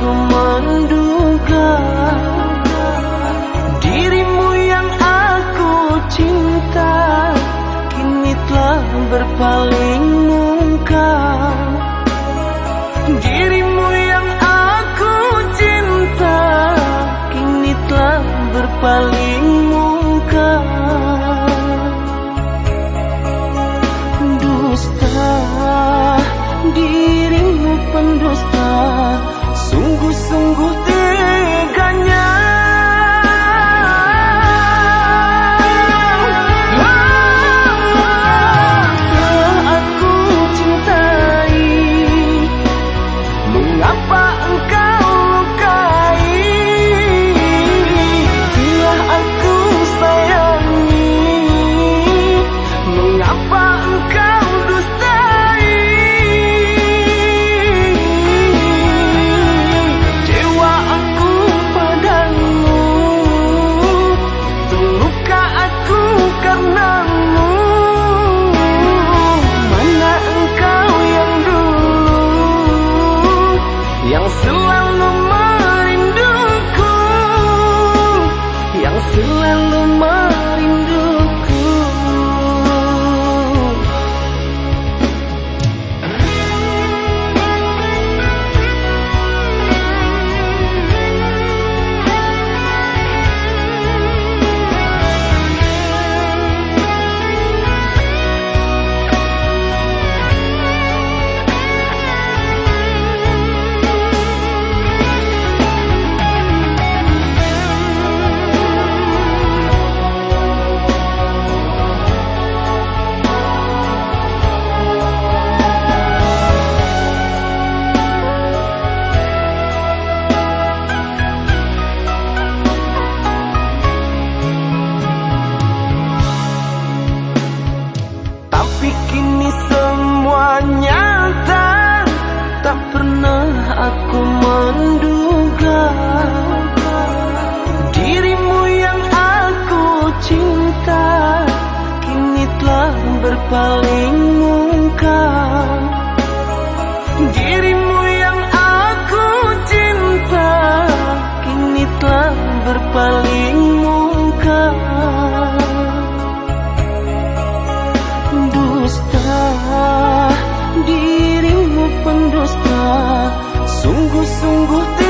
aku menduga Dirimu yang aku cinta Kini telah berpaling muka. Dirimu yang aku cinta Kini telah berpaling muka. Dusta Dirimu pendusta Sungguh-sungguh teganya berpaling muka. Dirimu yang aku cinta Kini telah berpaling muka. Dusta Dirimu pendusta Sungguh-sungguh